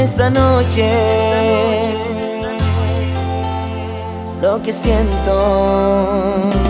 esta noche lo que siento.